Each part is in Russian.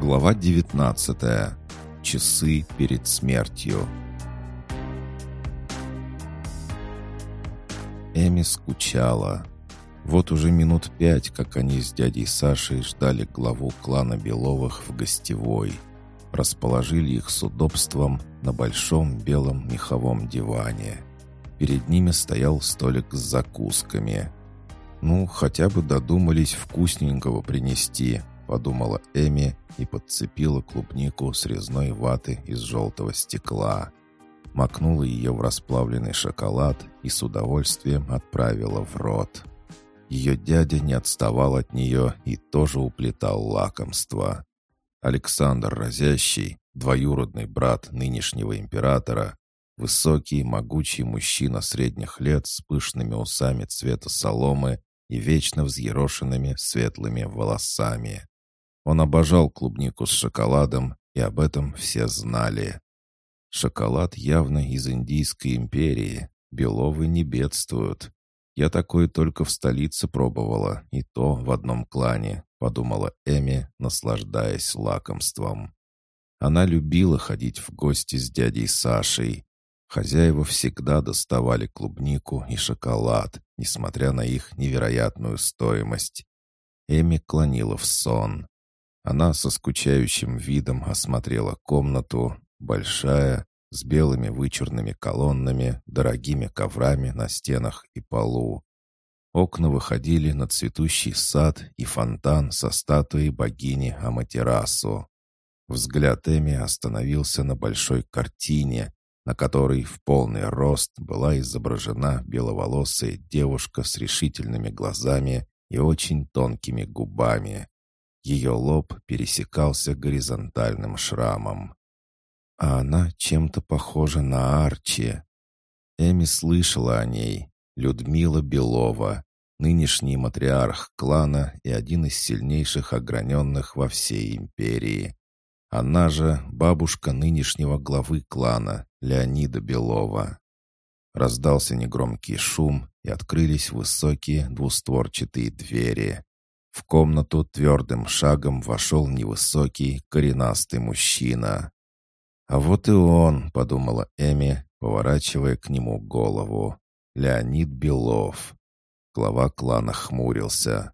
Глава 19. Часы перед смертью. Эми скучала. Вот уже минут пять, как они с дядей Сашей ждали главу клана Беловых в гостевой. Расположили их с удобством на большом белом меховом диване. Перед ними стоял столик с закусками. Ну, хотя бы додумались вкусненького принести, подумала Эми и подцепила клубнику с резной ваты из желтого стекла. Макнула ее в расплавленный шоколад и с удовольствием отправила в рот. Ее дядя не отставал от нее и тоже уплетал лакомство. Александр Разящий, двоюродный брат нынешнего императора, высокий, могучий мужчина средних лет с пышными усами цвета соломы и вечно взъерошенными светлыми волосами. Он обожал клубнику с шоколадом, и об этом все знали. Шоколад явно из Индийской империи. Беловы не бедствуют. Я такое только в столице пробовала, и то в одном клане, подумала Эми, наслаждаясь лакомством. Она любила ходить в гости с дядей Сашей. Хозяева всегда доставали клубнику и шоколад, несмотря на их невероятную стоимость. Эми клонила в сон. Она со скучающим видом осмотрела комнату, большая, с белыми вычурными колоннами, дорогими коврами на стенах и полу. Окна выходили на цветущий сад и фонтан со статуей богини Аматерасу. Взгляд Эми остановился на большой картине, на которой в полный рост была изображена беловолосая девушка с решительными глазами и очень тонкими губами. Ее лоб пересекался горизонтальным шрамом. А она чем-то похожа на Арчи. Эми слышала о ней. Людмила Белова, нынешний матриарх клана и один из сильнейших ограненных во всей империи. Она же бабушка нынешнего главы клана, Леонида Белова. Раздался негромкий шум, и открылись высокие двустворчатые двери. В комнату твердым шагом вошел невысокий, коренастый мужчина. «А вот и он», — подумала Эми, поворачивая к нему голову. «Леонид Белов». Глава клана хмурился.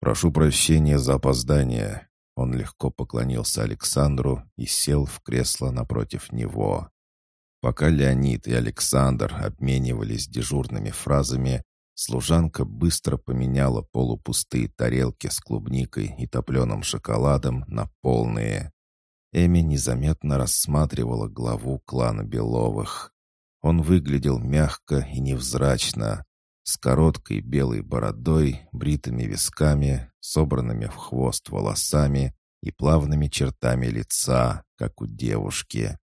«Прошу прощения за опоздание». Он легко поклонился Александру и сел в кресло напротив него. Пока Леонид и Александр обменивались дежурными фразами, Служанка быстро поменяла полупустые тарелки с клубникой и топленым шоколадом на полные. Эми незаметно рассматривала главу клана Беловых. Он выглядел мягко и невзрачно, с короткой белой бородой, бритыми висками, собранными в хвост волосами и плавными чертами лица, как у девушки.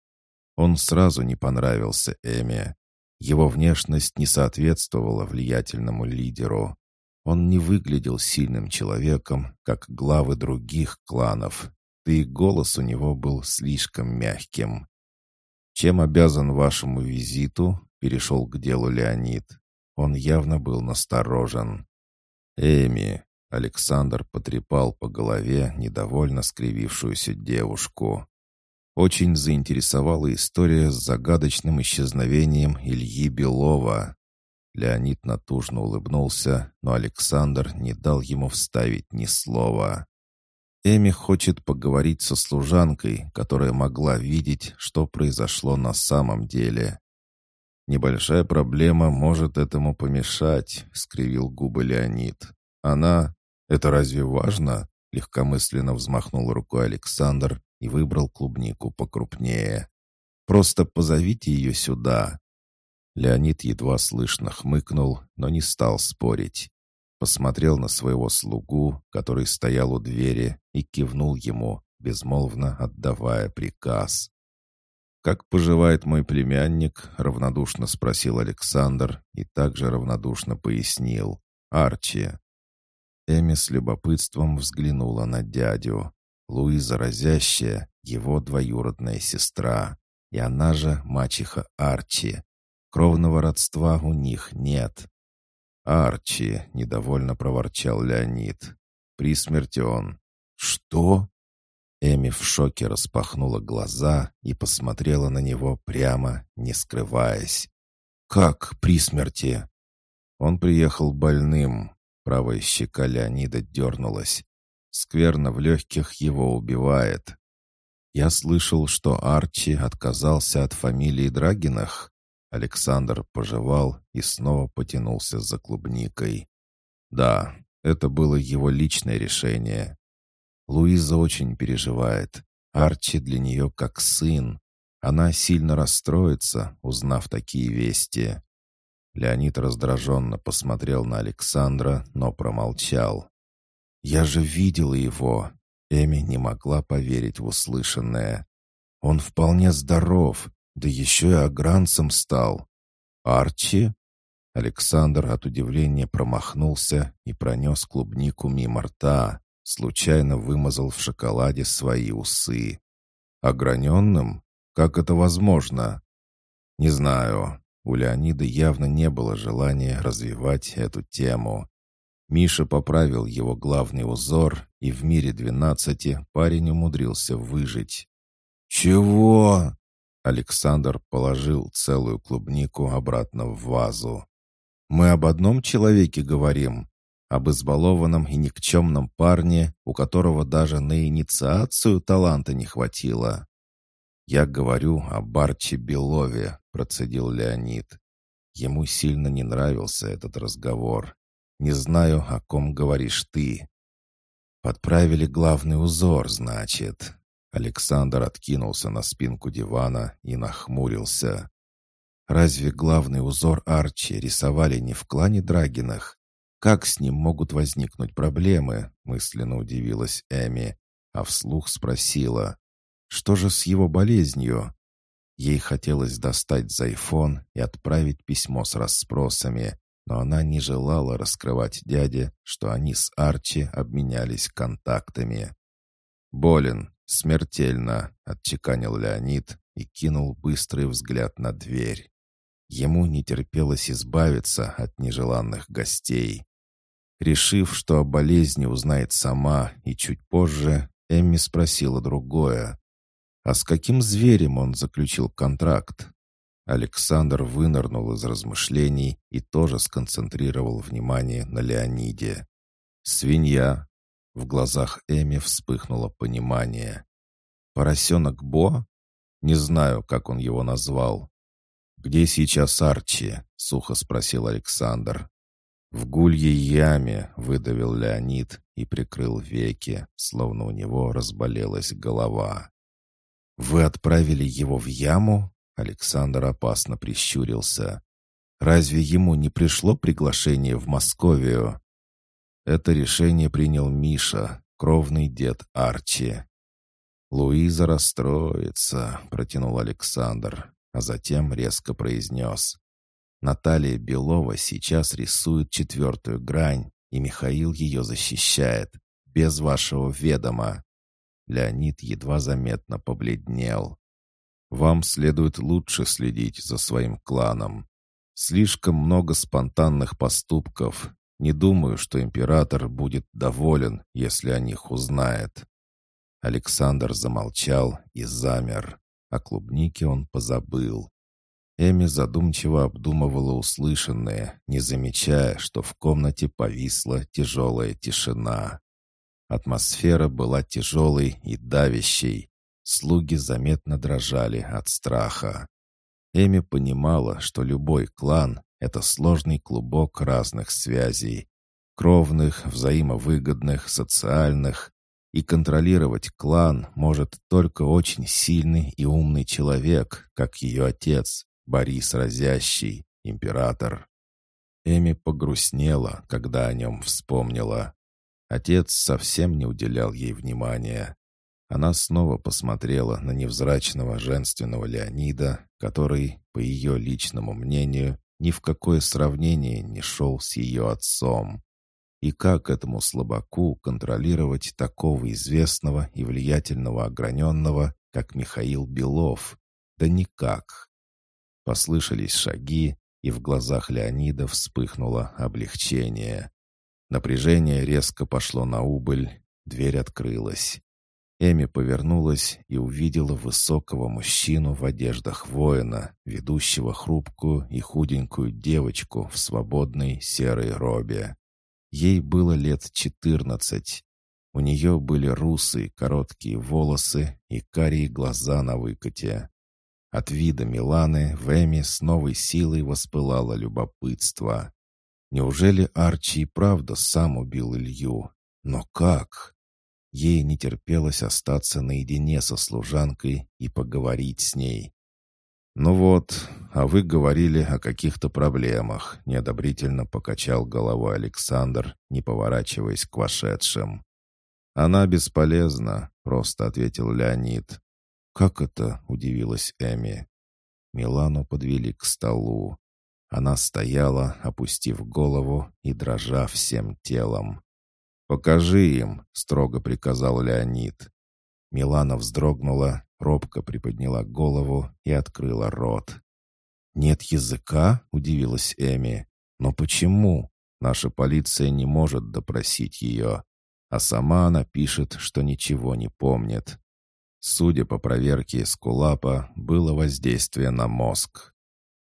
Он сразу не понравился Эми. Его внешность не соответствовала влиятельному лидеру. Он не выглядел сильным человеком, как главы других кланов, да и голос у него был слишком мягким. «Чем обязан вашему визиту?» — перешел к делу Леонид. Он явно был насторожен. «Эми», — Александр потрепал по голове недовольно скривившуюся девушку. Очень заинтересовала история с загадочным исчезновением Ильи Белова. Леонид натужно улыбнулся, но Александр не дал ему вставить ни слова. Эми хочет поговорить со служанкой, которая могла видеть, что произошло на самом деле. «Небольшая проблема может этому помешать», — скривил губы Леонид. «Она... Это разве важно?» — легкомысленно взмахнул рукой Александр и выбрал клубнику покрупнее. «Просто позовите ее сюда». Леонид едва слышно хмыкнул, но не стал спорить. Посмотрел на своего слугу, который стоял у двери, и кивнул ему, безмолвно отдавая приказ. «Как поживает мой племянник?» — равнодушно спросил Александр и также равнодушно пояснил. «Арчи». Эми с любопытством взглянула на дядю. Луиза Разящая — его двоюродная сестра, и она же мачеха Арчи. Кровного родства у них нет. «Арчи», — недовольно проворчал Леонид. «При смерти он». «Что?» Эми в шоке распахнула глаза и посмотрела на него прямо, не скрываясь. «Как при смерти?» Он приехал больным. Правая щека Леонида дернулась. Скверно в легких его убивает. Я слышал, что Арчи отказался от фамилии Драгинах. Александр пожевал и снова потянулся за клубникой. Да, это было его личное решение. Луиза очень переживает. Арчи для нее как сын. Она сильно расстроится, узнав такие вести. Леонид раздраженно посмотрел на Александра, но промолчал. «Я же видела его!» Эми не могла поверить в услышанное. «Он вполне здоров, да еще и агранцем стал. Арчи?» Александр от удивления промахнулся и пронес клубнику мимо рта, случайно вымазал в шоколаде свои усы. «Ограненным? Как это возможно?» «Не знаю. У Леонида явно не было желания развивать эту тему. Миша поправил его главный узор, и в мире двенадцати парень умудрился выжить. «Чего?» Александр положил целую клубнику обратно в вазу. «Мы об одном человеке говорим, об избалованном и никчемном парне, у которого даже на инициацию таланта не хватило. «Я говорю о Барче Белове», — процедил Леонид. Ему сильно не нравился этот разговор. «Не знаю, о ком говоришь ты». «Подправили главный узор, значит». Александр откинулся на спинку дивана и нахмурился. «Разве главный узор Арчи рисовали не в клане Драгинах? Как с ним могут возникнуть проблемы?» мысленно удивилась Эми, а вслух спросила. Что же с его болезнью? Ей хотелось достать зайфон и отправить письмо с расспросами, но она не желала раскрывать дяде, что они с Арчи обменялись контактами. «Болен, смертельно», — отчеканил Леонид и кинул быстрый взгляд на дверь. Ему не терпелось избавиться от нежеланных гостей. Решив, что о болезни узнает сама, и чуть позже, Эмми спросила другое. А с каким зверем он заключил контракт? Александр вынырнул из размышлений и тоже сконцентрировал внимание на Леониде. «Свинья!» В глазах Эми вспыхнуло понимание. «Поросенок Бо? Не знаю, как он его назвал». «Где сейчас Арчи?» — сухо спросил Александр. «В гульей яме», — выдавил Леонид и прикрыл веки, словно у него разболелась голова. «Вы отправили его в яму?» Александр опасно прищурился. «Разве ему не пришло приглашение в Московию?» Это решение принял Миша, кровный дед Арчи. «Луиза расстроится», — протянул Александр, а затем резко произнес. «Наталья Белова сейчас рисует четвертую грань, и Михаил ее защищает, без вашего ведома. Леонид едва заметно побледнел. «Вам следует лучше следить за своим кланом. Слишком много спонтанных поступков. Не думаю, что император будет доволен, если о них узнает». Александр замолчал и замер. О клубнике он позабыл. Эми задумчиво обдумывала услышанное, не замечая, что в комнате повисла тяжелая тишина. Атмосфера была тяжелой и давящей. Слуги заметно дрожали от страха. Эми понимала, что любой клан — это сложный клубок разных связей. Кровных, взаимовыгодных, социальных. И контролировать клан может только очень сильный и умный человек, как ее отец, Борис Разящий, император. Эми погрустнела, когда о нем вспомнила. Отец совсем не уделял ей внимания. Она снова посмотрела на невзрачного женственного Леонида, который, по ее личному мнению, ни в какое сравнение не шел с ее отцом. И как этому слабаку контролировать такого известного и влиятельного ограненного, как Михаил Белов? Да никак. Послышались шаги, и в глазах Леонида вспыхнуло облегчение. Напряжение резко пошло на убыль, дверь открылась. Эми повернулась и увидела высокого мужчину в одеждах воина, ведущего хрупкую и худенькую девочку в свободной серой робе. Ей было лет четырнадцать. У нее были русые короткие волосы и карие глаза на выкате. От вида Миланы в Эми с новой силой воспылало любопытство. Неужели Арчи и правда сам убил Илью? Но как? Ей не терпелось остаться наедине со служанкой и поговорить с ней. «Ну вот, а вы говорили о каких-то проблемах», — неодобрительно покачал головой Александр, не поворачиваясь к вошедшим. «Она бесполезна», — просто ответил Леонид. «Как это?» — удивилась Эми. Милану подвели к столу. Она стояла, опустив голову и дрожа всем телом. «Покажи им», — строго приказал Леонид. Милана вздрогнула, робко приподняла голову и открыла рот. «Нет языка?» — удивилась Эми. «Но почему? Наша полиция не может допросить ее, а сама она пишет, что ничего не помнит. Судя по проверке Скулапа, было воздействие на мозг.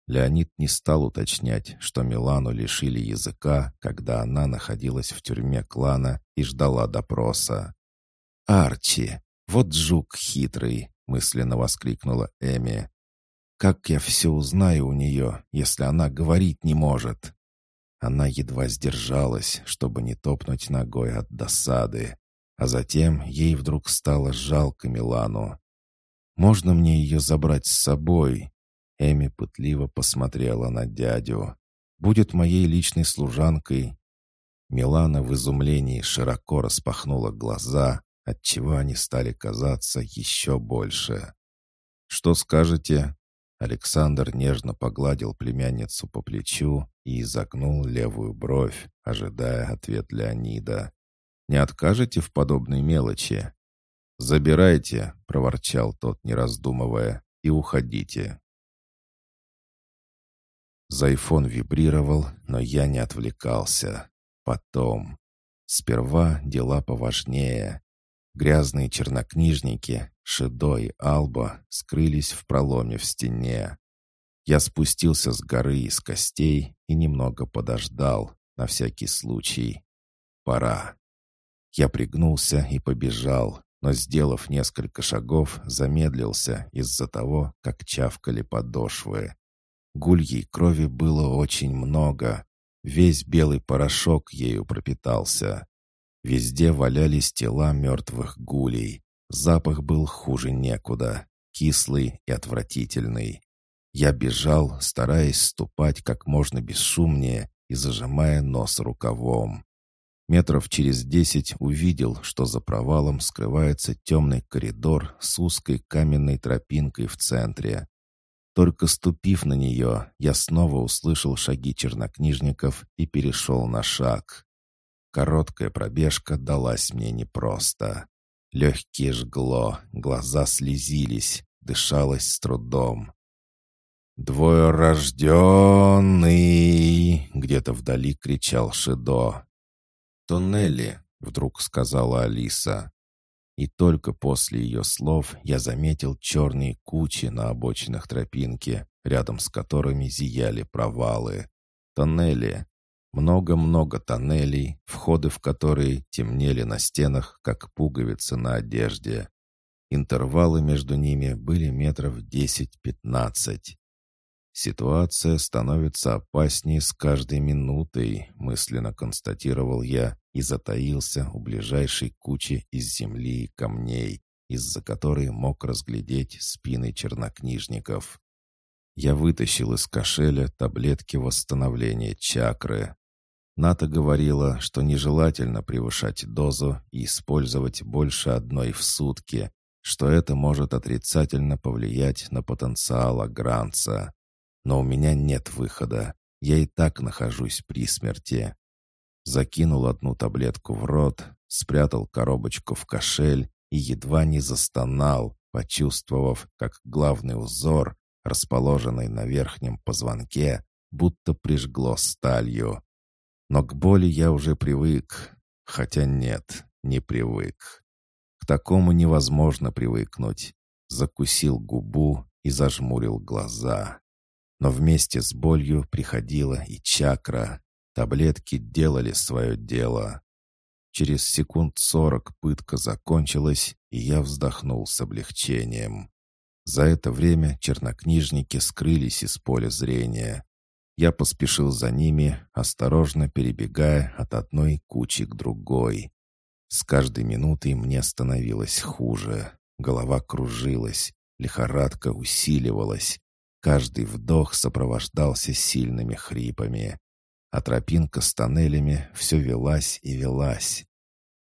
Леонид не стал уточнять, что Милану лишили языка, когда она находилась в тюрьме клана и ждала допроса. «Арчи, вот жук хитрый!» — мысленно воскликнула Эми. «Как я все узнаю у нее, если она говорить не может?» Она едва сдержалась, чтобы не топнуть ногой от досады. А затем ей вдруг стало жалко Милану. «Можно мне ее забрать с собой?» Эми пытливо посмотрела на дядю. «Будет моей личной служанкой». Милана в изумлении широко распахнула глаза, отчего они стали казаться еще больше. «Что скажете?» Александр нежно погладил племянницу по плечу и изогнул левую бровь, ожидая ответ Леонида. «Не откажете в подобной мелочи?» «Забирайте», — проворчал тот, не раздумывая, — «и уходите». Зайфон вибрировал, но я не отвлекался. Потом. Сперва дела поважнее. Грязные чернокнижники, Шидо и Алба скрылись в проломе в стене. Я спустился с горы из костей и немного подождал, на всякий случай. Пора. Я пригнулся и побежал, но, сделав несколько шагов, замедлился из-за того, как чавкали подошвы. Гульей крови было очень много. Весь белый порошок ею пропитался. Везде валялись тела мертвых гулей. Запах был хуже некуда, кислый и отвратительный. Я бежал, стараясь ступать как можно бесшумнее и зажимая нос рукавом. Метров через десять увидел, что за провалом скрывается темный коридор с узкой каменной тропинкой в центре. Только ступив на нее, я снова услышал шаги чернокнижников и перешел на шаг. Короткая пробежка далась мне непросто. Легкие жгло, глаза слезились, дышалось с трудом. «Двоерожденный!» — где-то вдали кричал Шидо. «Туннели!» — вдруг сказала Алиса. И только после ее слов я заметил черные кучи на обочинах тропинки, рядом с которыми зияли провалы. Тоннели. Много-много тоннелей, входы в которые темнели на стенах, как пуговицы на одежде. Интервалы между ними были метров 10-15. «Ситуация становится опаснее с каждой минутой», — мысленно констатировал я и затаился у ближайшей кучи из земли и камней, из-за которой мог разглядеть спины чернокнижников. Я вытащил из кошеля таблетки восстановления чакры. Ната говорила, что нежелательно превышать дозу и использовать больше одной в сутки, что это может отрицательно повлиять на потенциал Агранца. Но у меня нет выхода. Я и так нахожусь при смерти. Закинул одну таблетку в рот, спрятал коробочку в кошель и едва не застонал, почувствовав, как главный узор, расположенный на верхнем позвонке, будто прижгло сталью. Но к боли я уже привык. Хотя нет, не привык. К такому невозможно привыкнуть. Закусил губу и зажмурил глаза. Но вместе с болью приходила и чакра. Таблетки делали свое дело. Через секунд сорок пытка закончилась, и я вздохнул с облегчением. За это время чернокнижники скрылись из поля зрения. Я поспешил за ними, осторожно перебегая от одной кучи к другой. С каждой минутой мне становилось хуже. Голова кружилась, лихорадка усиливалась. Каждый вдох сопровождался сильными хрипами. А тропинка с тоннелями все велась и велась.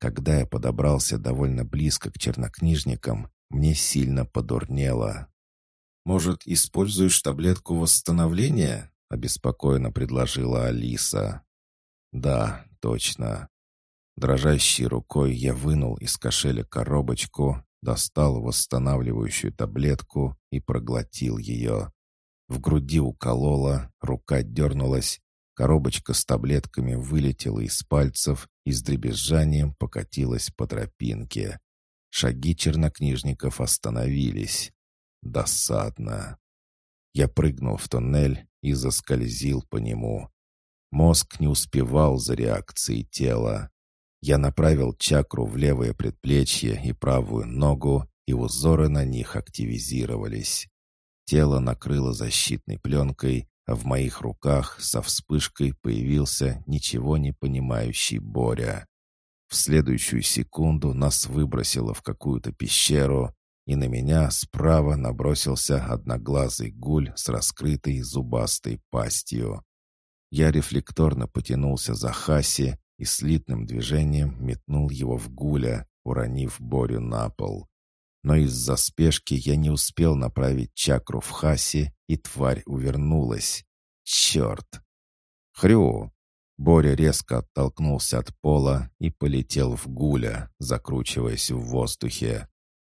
Когда я подобрался довольно близко к чернокнижникам, мне сильно подурнело. «Может, используешь таблетку восстановления?» — обеспокоенно предложила Алиса. «Да, точно». Дрожащей рукой я вынул из кошеля коробочку, достал восстанавливающую таблетку и проглотил ее. В груди уколола, рука дернулась, коробочка с таблетками вылетела из пальцев и с дребезжанием покатилась по тропинке. Шаги чернокнижников остановились. Досадно. Я прыгнул в туннель и заскользил по нему. Мозг не успевал за реакцией тела. Я направил чакру в левое предплечье и правую ногу, и узоры на них активизировались. Тело накрыло защитной пленкой, а в моих руках со вспышкой появился ничего не понимающий Боря. В следующую секунду нас выбросило в какую-то пещеру, и на меня справа набросился одноглазый гуль с раскрытой зубастой пастью. Я рефлекторно потянулся за Хаси и слитным движением метнул его в гуля, уронив Борю на пол. Но из-за спешки я не успел направить чакру в Хаси, и тварь увернулась. Черт! Хрю! Боря резко оттолкнулся от пола и полетел в гуля, закручиваясь в воздухе.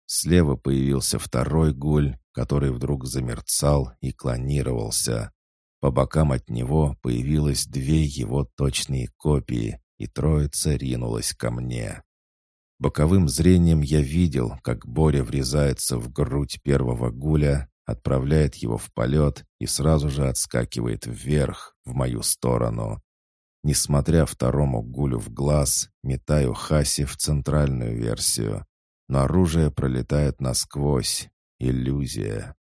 Слева появился второй гуль, который вдруг замерцал и клонировался. По бокам от него появилось две его точные копии, и троица ринулась ко мне. Боковым зрением я видел, как Боря врезается в грудь первого гуля, отправляет его в полет и сразу же отскакивает вверх, в мою сторону. Несмотря второму гулю в глаз, метаю Хаси в центральную версию. Но оружие пролетает насквозь. Иллюзия.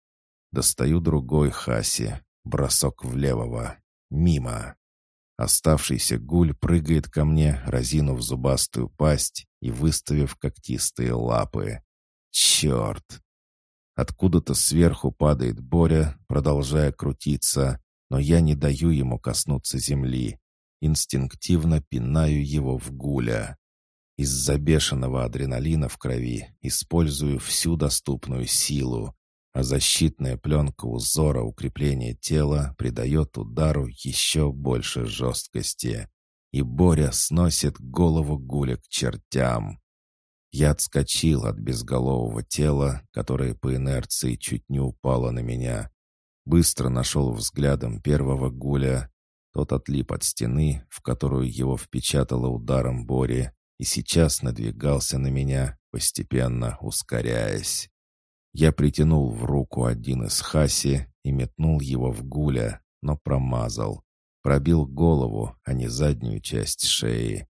Достаю другой Хаси. Бросок в левого. Мимо. Оставшийся гуль прыгает ко мне, разинув зубастую пасть и выставив когтистые лапы. Черт! Откуда-то сверху падает Боря, продолжая крутиться, но я не даю ему коснуться земли инстинктивно пинаю его в гуля. Из-за бешеного адреналина в крови использую всю доступную силу, а защитная пленка узора укрепления тела придает удару еще больше жесткости. И Боря сносит голову гуля к чертям. Я отскочил от безголового тела, которое по инерции чуть не упало на меня. Быстро нашел взглядом первого гуля, тот отлип от стены, в которую его впечатало ударом Бори, и сейчас надвигался на меня, постепенно ускоряясь. Я притянул в руку один из хаси и метнул его в гуля, но промазал. Пробил голову, а не заднюю часть шеи.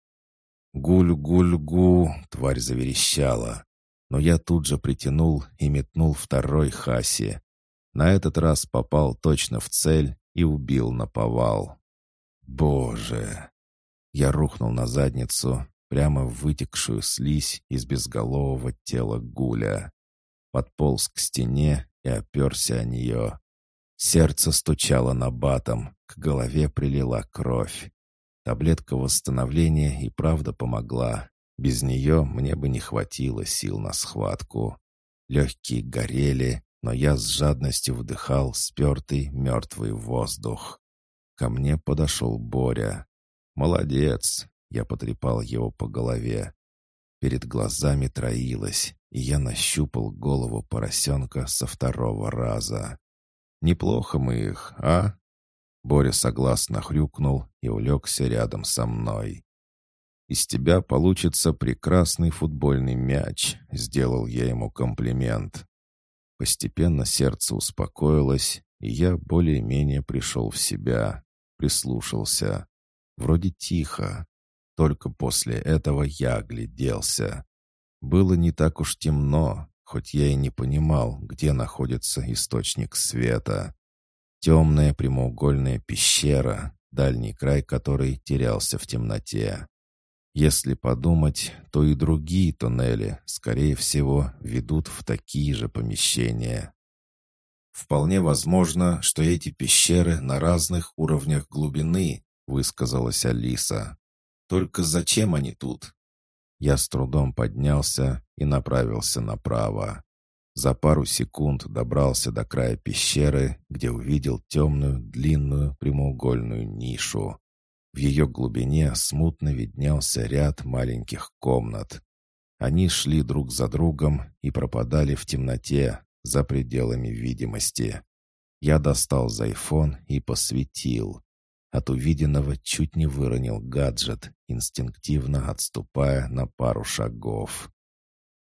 «Гуль-гуль-гу!» — тварь заверещала. Но я тут же притянул и метнул второй хаси. На этот раз попал точно в цель и убил на повал. Боже! Я рухнул на задницу, прямо в вытекшую слизь из безголового тела гуля. Подполз к стене и оперся о нее. Сердце стучало на батом, к голове прилила кровь. Таблетка восстановления и правда помогла. Без нее мне бы не хватило сил на схватку. Легкие горели, но я с жадностью вдыхал спертый мертвый воздух. Ко мне подошел Боря. «Молодец!» — я потрепал его по голове. Перед глазами троилось, я нащупал голову поросенка со второго раза. «Неплохо мы их, а?» Боря согласно хрюкнул и улегся рядом со мной. Из тебя получится прекрасный футбольный мяч», — сделал я ему комплимент. Постепенно сердце успокоилось, и я более-менее пришел в себя, прислушался. Вроде тихо. Только после этого я огляделся. Было не так уж темно, хоть я и не понимал, где находится источник света. Темная прямоугольная пещера, дальний край которой терялся в темноте. Если подумать, то и другие туннели, скорее всего, ведут в такие же помещения. «Вполне возможно, что эти пещеры на разных уровнях глубины», высказалась Алиса. «Только зачем они тут?» Я с трудом поднялся и направился направо. За пару секунд добрался до края пещеры, где увидел темную, длинную прямоугольную нишу. В ее глубине смутно виднелся ряд маленьких комнат. Они шли друг за другом и пропадали в темноте, за пределами видимости. Я достал зайфон и посветил. От увиденного чуть не выронил гаджет, инстинктивно отступая на пару шагов.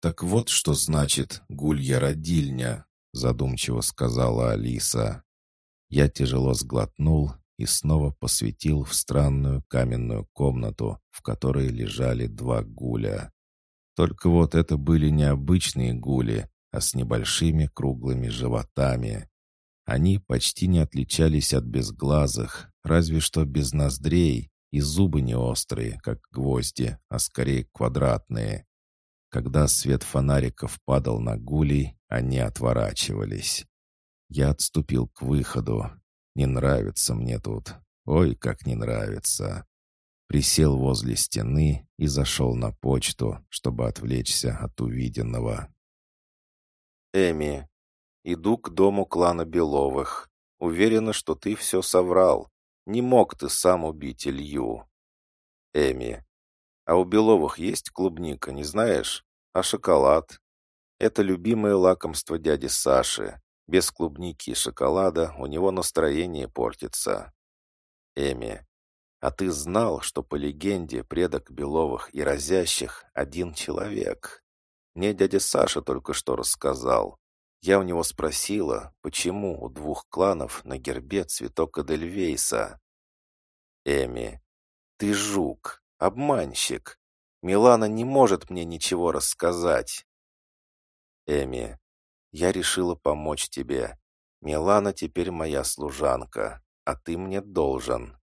«Так вот что значит гулья-родильня», — задумчиво сказала Алиса. Я тяжело сглотнул и снова посветил в странную каменную комнату, в которой лежали два гуля. Только вот это были необычные гули, а с небольшими круглыми животами. Они почти не отличались от безглазых, разве что без ноздрей, и зубы не острые, как гвозди, а скорее квадратные. Когда свет фонариков падал на гулей, они отворачивались. Я отступил к выходу, не нравится мне тут. Ой, как не нравится. Присел возле стены и зашел на почту, чтобы отвлечься от увиденного. Эми, иду к дому клана Беловых. Уверена, что ты все соврал. Не мог ты сам убить Илью. Эми, а у Беловых есть клубника, не знаешь? А шоколад? Это любимое лакомство дяди Саши. Без клубники и шоколада у него настроение портится. Эми, а ты знал, что по легенде предок Беловых и Разящих один человек? Мне дядя Саша только что рассказал. Я у него спросила, почему у двух кланов на гербе цветок Эдельвейса. Эми, ты жук, обманщик. Милана не может мне ничего рассказать. Эми, я решила помочь тебе. Милана теперь моя служанка, а ты мне должен.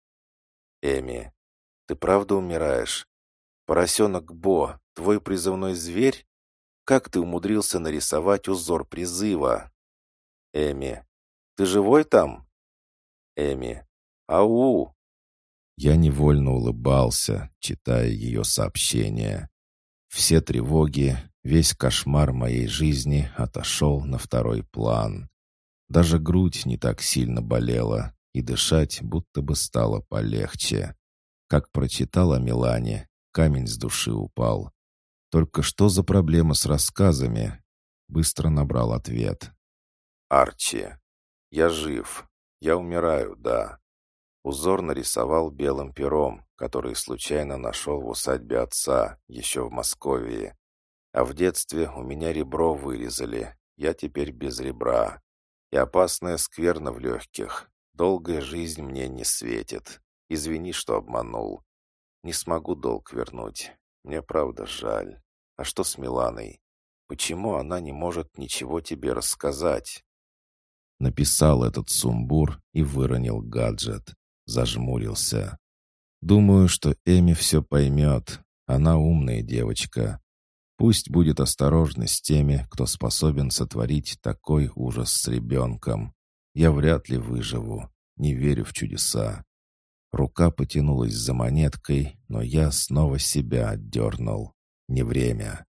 Эми, ты правда умираешь? Поросенок Бо, твой призывной зверь? Как ты умудрился нарисовать узор призыва? Эми, ты живой там? Эми, ау! Я невольно улыбался, читая ее сообщение. Все тревоги, Весь кошмар моей жизни отошел на второй план. Даже грудь не так сильно болела, и дышать будто бы стало полегче. Как прочитала Милане, камень с души упал. Только что за проблема с рассказами? Быстро набрал ответ. «Арчи, я жив. Я умираю, да». Узор нарисовал белым пером, который случайно нашел в усадьбе отца, еще в Москве. А в детстве у меня ребро вырезали. Я теперь без ребра. И опасная скверна в легких. Долгая жизнь мне не светит. Извини, что обманул. Не смогу долг вернуть. Мне правда жаль. А что с Миланой? Почему она не может ничего тебе рассказать?» Написал этот сумбур и выронил гаджет. Зажмурился. «Думаю, что Эми все поймет. Она умная девочка. Пусть будет осторожна с теми, кто способен сотворить такой ужас с ребенком. Я вряд ли выживу, не верю в чудеса. Рука потянулась за монеткой, но я снова себя отдернул. Не время.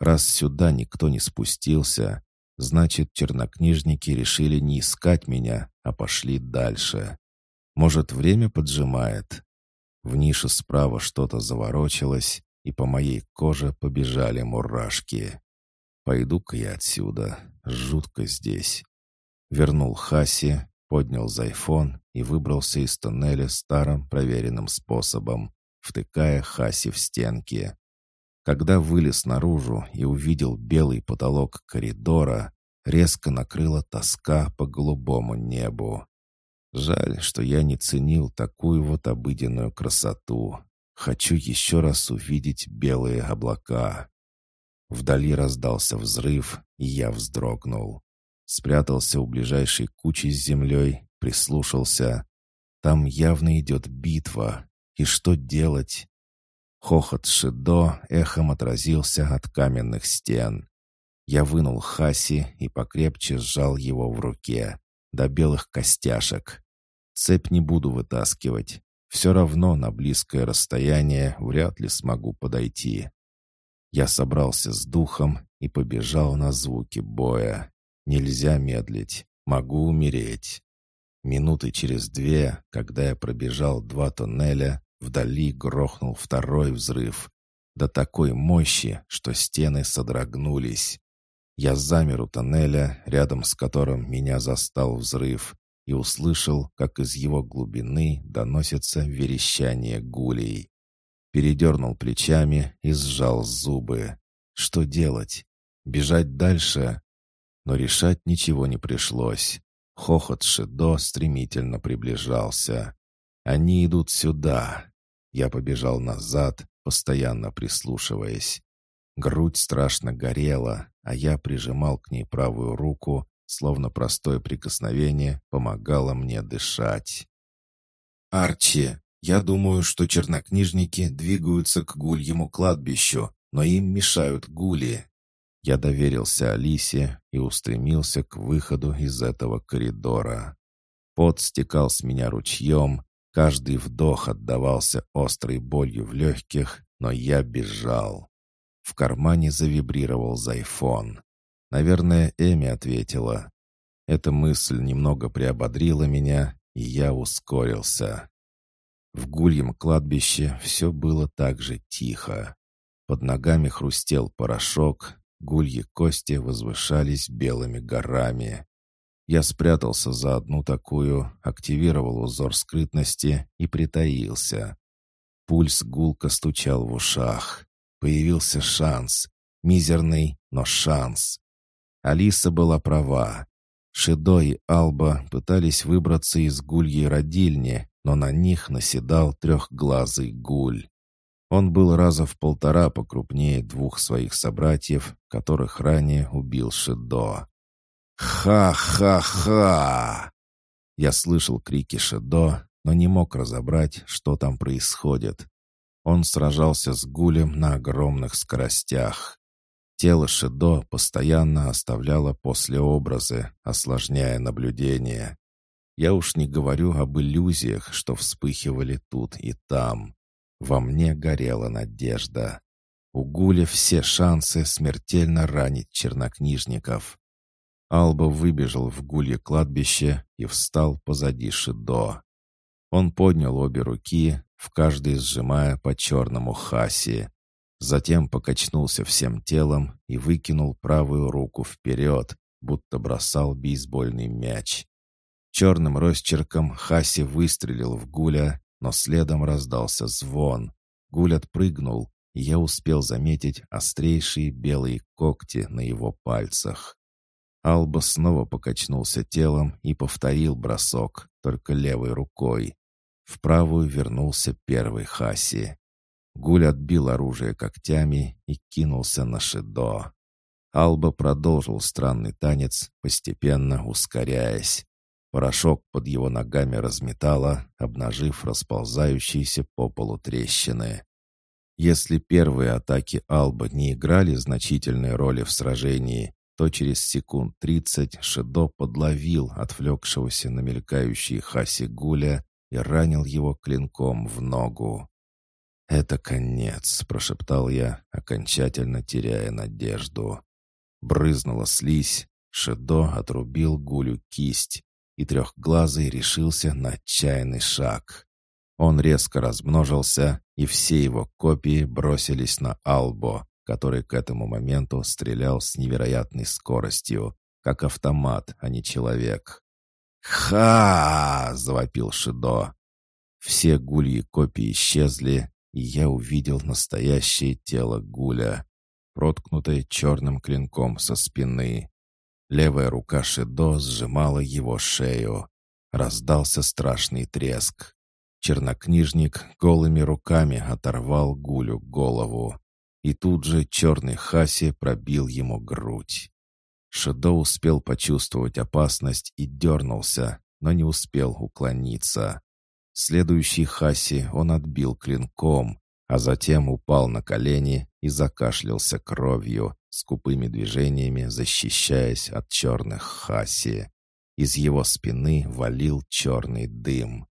Раз сюда никто не спустился, значит, чернокнижники решили не искать меня, а пошли дальше. Может, время поджимает? В нише справа что-то заворочилось, и по моей коже побежали мурашки. Пойду-ка я отсюда, жутко здесь. Вернул Хаси, поднял зайфон и выбрался из тоннеля старым проверенным способом. втыкая Хаси в стенки. Когда вылез наружу и увидел белый потолок коридора, резко накрыла тоска по голубому небу. Жаль, что я не ценил такую вот обыденную красоту. Хочу еще раз увидеть белые облака. Вдали раздался взрыв, и я вздрогнул. Спрятался у ближайшей кучи с землей, прислушался. Там явно идет битва. И что делать? Хохот Шидо эхом отразился от каменных стен. Я вынул Хаси и покрепче сжал его в руке, до белых костяшек. Цепь не буду вытаскивать. Все равно на близкое расстояние вряд ли смогу подойти. Я собрался с духом и побежал на звуки боя. Нельзя медлить, могу умереть. Минуты через две, когда я пробежал два туннеля, вдали грохнул второй взрыв. До такой мощи, что стены содрогнулись. Я замер у тоннеля, рядом с которым меня застал взрыв, и услышал, как из его глубины доносится верещание гулей. Передернул плечами и сжал зубы. Что делать? Бежать дальше? Но решать ничего не пришлось. Хохот Шидо стремительно приближался. «Они идут сюда!» Я побежал назад, постоянно прислушиваясь. Грудь страшно горела, а я прижимал к ней правую руку, словно простое прикосновение помогало мне дышать. «Арчи, я думаю, что чернокнижники двигаются к гульему кладбищу, но им мешают гули». Я доверился Алисе и устремился к выходу из этого коридора. Пот стекал с меня ручьем, каждый вдох отдавался острой болью в легких, но я бежал. В кармане завибрировал зайфон. Наверное, Эми ответила. Эта мысль немного приободрила меня, и я ускорился. В гульем кладбище все было так же тихо. Под ногами хрустел порошок, гульи кости возвышались белыми горами. Я спрятался за одну такую, активировал узор скрытности и притаился. Пульс гулко стучал в ушах. Появился шанс. Мизерный, но шанс. Алиса была права. Шидо и Алба пытались выбраться из гульей родильни, но на них наседал трехглазый гуль. Он был раза в полтора покрупнее двух своих собратьев, которых ранее убил Шидо. «Ха-ха-ха!» Я слышал крики Шидо, но не мог разобрать, что там происходит. Он сражался с гулем на огромных скоростях. Тело Шидо постоянно оставляло послеобразы, осложняя наблюдение. Я уж не говорю об иллюзиях, что вспыхивали тут и там. Во мне горела надежда. У Гуля все шансы смертельно ранить чернокнижников. Алба выбежал в гулье кладбище и встал позади Шидо. Он поднял обе руки, в каждой сжимая по черному хаси. Затем покачнулся всем телом и выкинул правую руку вперед, будто бросал бейсбольный мяч. Черным росчерком Хаси выстрелил в Гуля, но следом раздался звон. Гуль отпрыгнул, и я успел заметить острейшие белые когти на его пальцах. Алба снова покачнулся телом и повторил бросок, только левой рукой. В правую вернулся первый Хаси. Гуль отбил оружие когтями и кинулся на Шидо. Алба продолжил странный танец, постепенно ускоряясь. Порошок под его ногами разметало, обнажив расползающиеся по полу трещины. Если первые атаки Алба не играли значительной роли в сражении, то через секунд тридцать Шидо подловил отвлекшегося на мелькающие хаси Гуля и ранил его клинком в ногу. «Это конец», — прошептал я, окончательно теряя надежду. Брызнула слизь, Шедо отрубил Гулю кисть, и трехглазый решился на отчаянный шаг. Он резко размножился, и все его копии бросились на Албо, который к этому моменту стрелял с невероятной скоростью, как автомат, а не человек. «Ха!» — завопил Шидо. Все гульи копии исчезли, и я увидел настоящее тело Гуля, проткнутое черным клинком со спины. Левая рука Шидо сжимала его шею. Раздался страшный треск. Чернокнижник голыми руками оторвал Гулю голову. И тут же черный Хаси пробил ему грудь. Шидо успел почувствовать опасность и дернулся, но не успел уклониться. Следующий Хаси он отбил клинком, а затем упал на колени и закашлялся кровью, скупыми движениями защищаясь от черных Хаси. Из его спины валил черный дым.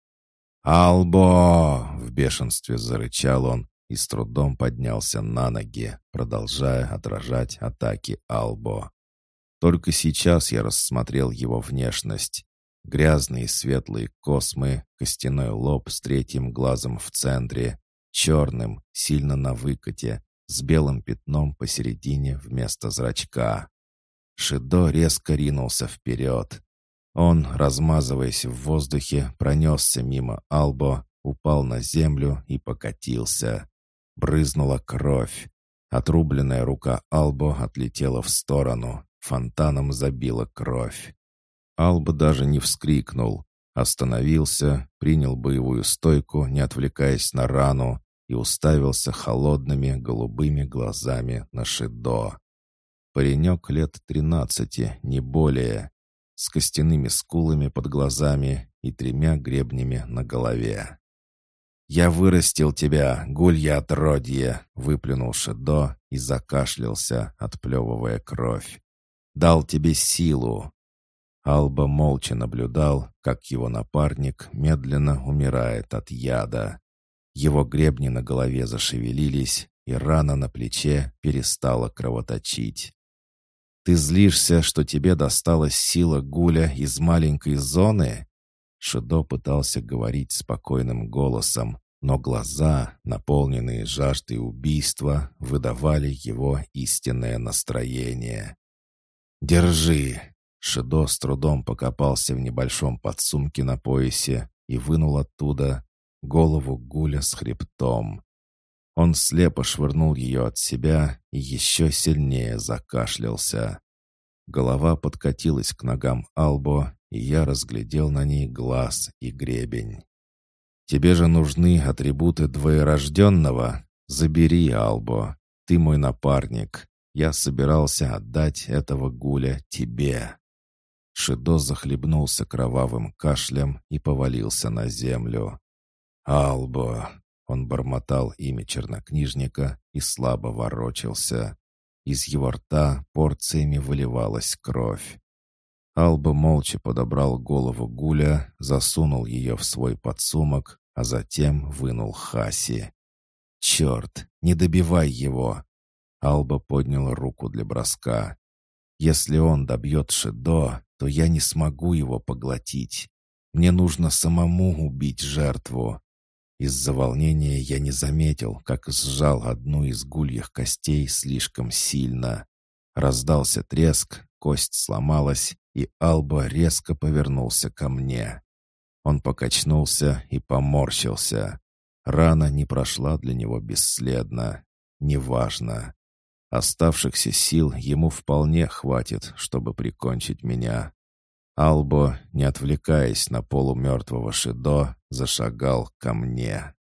«Албо!» — в бешенстве зарычал он и с трудом поднялся на ноги, продолжая отражать атаки Албо. Только сейчас я рассмотрел его внешность. Грязные светлые космы, костяной лоб с третьим глазом в центре, черным, сильно на выкате, с белым пятном посередине вместо зрачка. Шидо резко ринулся вперед. Он, размазываясь в воздухе, пронесся мимо Албо, упал на землю и покатился. Брызнула кровь. Отрубленная рука Албо отлетела в сторону, фонтаном забила кровь. Алба даже не вскрикнул. Остановился, принял боевую стойку, не отвлекаясь на рану, и уставился холодными голубыми глазами на Шидо. Паренек лет тринадцати, не более, с костяными скулами под глазами и тремя гребнями на голове. «Я вырастил тебя, гулья отродье!» — выплюнул Шидо и закашлялся, отплевывая кровь. «Дал тебе силу, Алба молча наблюдал, как его напарник медленно умирает от яда. Его гребни на голове зашевелились, и рана на плече перестала кровоточить. «Ты злишься, что тебе досталась сила гуля из маленькой зоны?» Шидо пытался говорить спокойным голосом, но глаза, наполненные жаждой убийства, выдавали его истинное настроение. «Держи!» Шидо с трудом покопался в небольшом подсумке на поясе и вынул оттуда голову гуля с хребтом. Он слепо швырнул ее от себя и еще сильнее закашлялся. Голова подкатилась к ногам Албо, и я разглядел на ней глаз и гребень. «Тебе же нужны атрибуты двоерожденного? Забери, Албо. Ты мой напарник. Я собирался отдать этого гуля тебе». Шидо захлебнулся кровавым кашлем и повалился на землю. «Албо!» — он бормотал имя чернокнижника и слабо ворочался. Из его рта порциями выливалась кровь. Алба молча подобрал голову Гуля, засунул ее в свой подсумок, а затем вынул Хаси. «Черт, не добивай его!» Алба поднял руку для броска. «Если он добьет Шидо, то я не смогу его поглотить. Мне нужно самому убить жертву. Из-за волнения я не заметил, как сжал одну из гульих костей слишком сильно. Раздался треск, кость сломалась, и Алба резко повернулся ко мне. Он покачнулся и поморщился. Рана не прошла для него бесследно. Неважно. Оставшихся сил ему вполне хватит, чтобы прикончить меня. Албо, не отвлекаясь на полумертвого Шидо, зашагал ко мне.